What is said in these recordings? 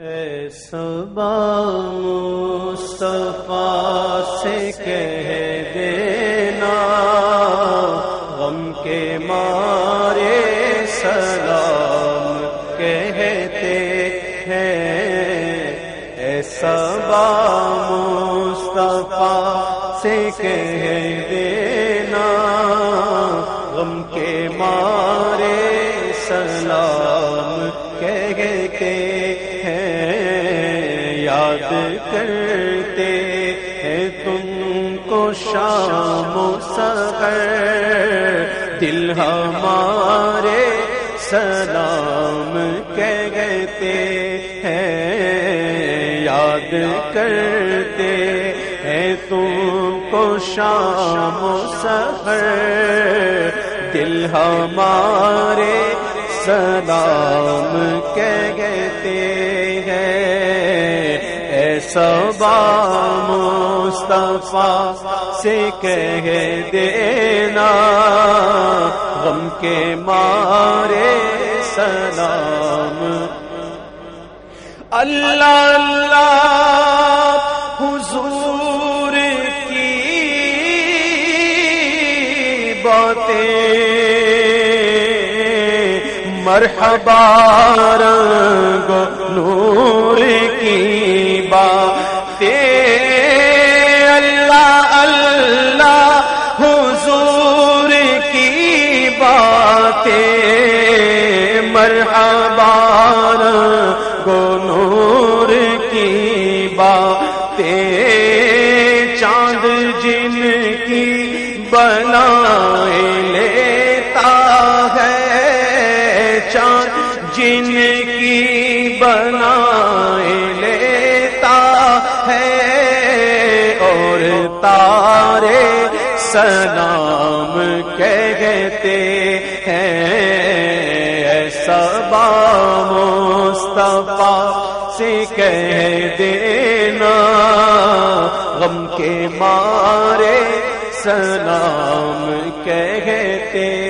اے صبا مصطفیٰ سے کہہ دینا، غم کے مارے سلام کہتے ہیں۔ اے صبا مصطفیٰ سے کہہ شام و سغر دل ہمارے سلام کہتے ہیں، یاد کرتے ہیں تم کو شام و سغر دل ہمارے سلام کہتے صبا مصطفیٰ سے کہہ دینا، غم کے مارے سلام۔ اللہ اللہ، حضور کی باتیں، مرحبا رنگ باتیں چاند جن کی بنائے لیتا ہے چاند جن کی بنا لیتا ہے اور تارے سلام کہتے ہیں سبا مصطفیٰ سے کہہ دینا سلام کہتے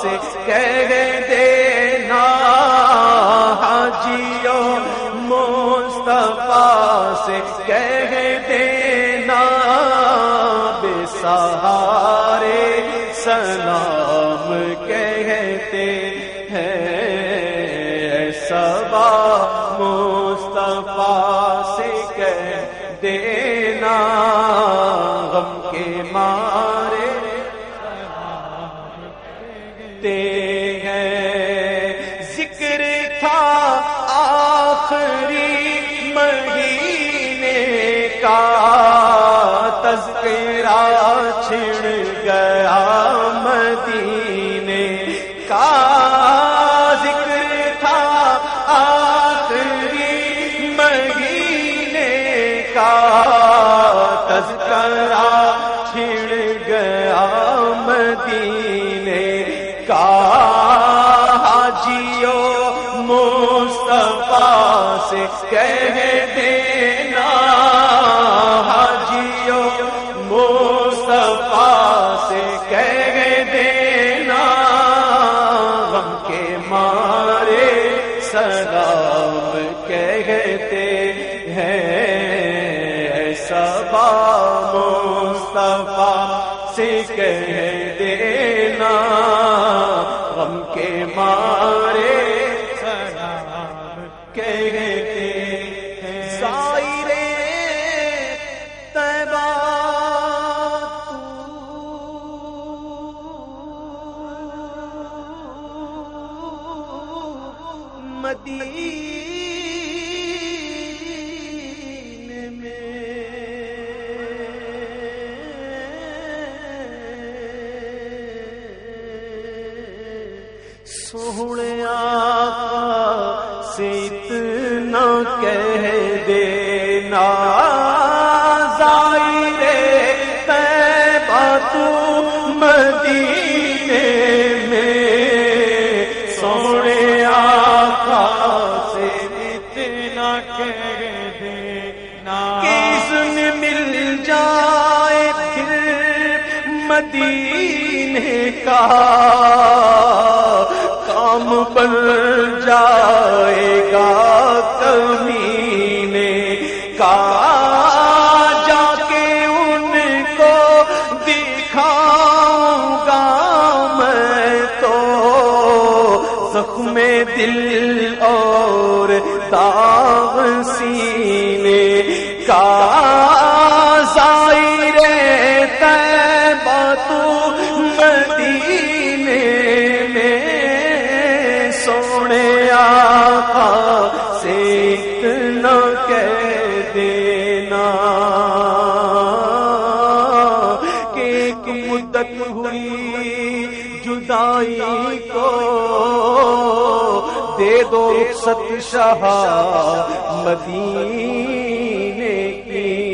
سے کہہ دینا حاجیوں مصطفیٰ سے کہہ مہینے کا تذکرہ مصطفیٰ سے کہہ دینا غم کے مارے سلام کہتے ہیں۔ سبا مصطفیٰ سے کہہ مدینے میں سو سونے سے اتنا کہہ دینا دینا۔ کس مل جائے پھر مدینے کا کام بن جائے گا کمینے کا۔ جا کے ان کو دکھاؤں گا میں تو زخم دل اور داغ سینے مدینے میں سونے آقا سے اتنا کہہ دینا کہ ایک مدت ہوئی جدائی کو دے دو رخصت شاہ مدینے کی۔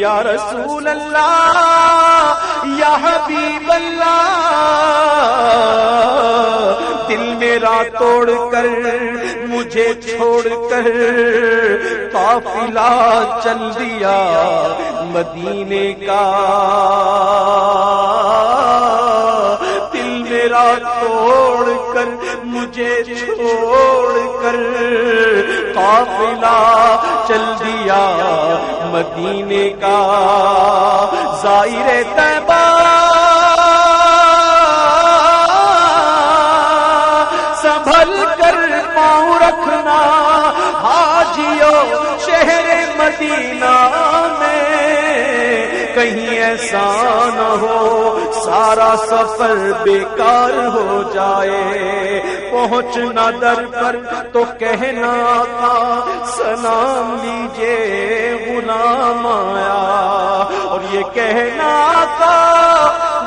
یا رسول اللہ یا حبیب اللہ، دل میرا توڑ کر، مجھے چھوڑ کر، قافلہ چل دیا مدینے کا۔ دل میرا توڑ کر، مجھے چھوڑ کر قافلہ چل دیا مدینے کا۔ ظاہر تیبہ سنبھل کر پاؤں رکھنا حاجیو شہر مدینہ میں، کہیں ایسا نہ ہو سارا سفر بیکار ہو جائے۔ پہنچنا در پر تو کہنا کا سلام لیجیے غلام آیا۔ اور یہ کہنا کا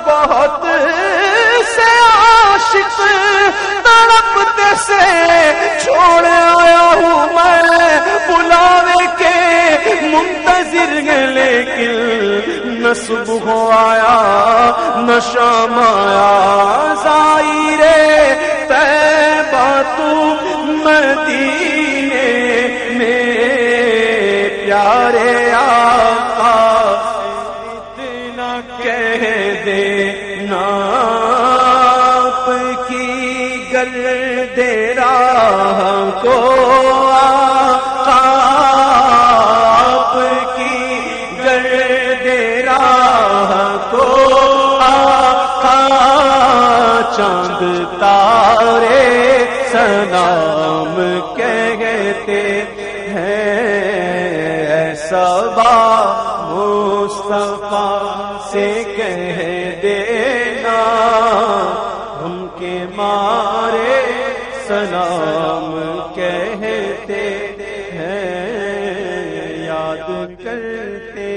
بہت سے عاشق تڑپتے سے چھوڑ آیا ہوں میں بلاوے کے منتظر ہے لیکن نہ صبح آیا، نہ شام آیا۔ ظاہر تیبہ تو مدینے میں، پیارے آقا اتنا کہہ دے ناپ کی گرد راہ کو سلام کہتے ہیں۔ ایسا با مصطفیٰ سے کہہ دینا، ہم کے مارے سلام کہتے ہیں۔ یاد کرتے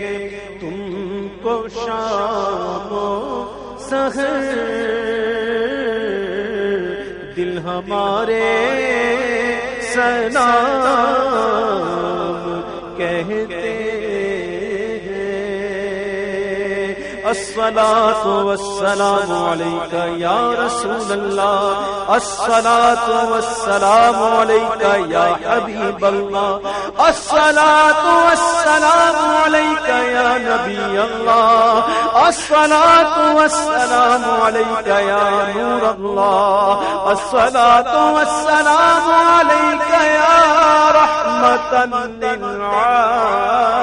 ہیں تم کو شام و سحر دل ہمارے سلام کہتے الصلاة والسلام عليك يا رسول الله الصلاة والسلام عليك يا حبيب الله الصلاة والسلام عليك يا نبي الله الصلاة والسلام عليك يا نور الله. الصلاة والسلام عليك يا رحمة للعالمين.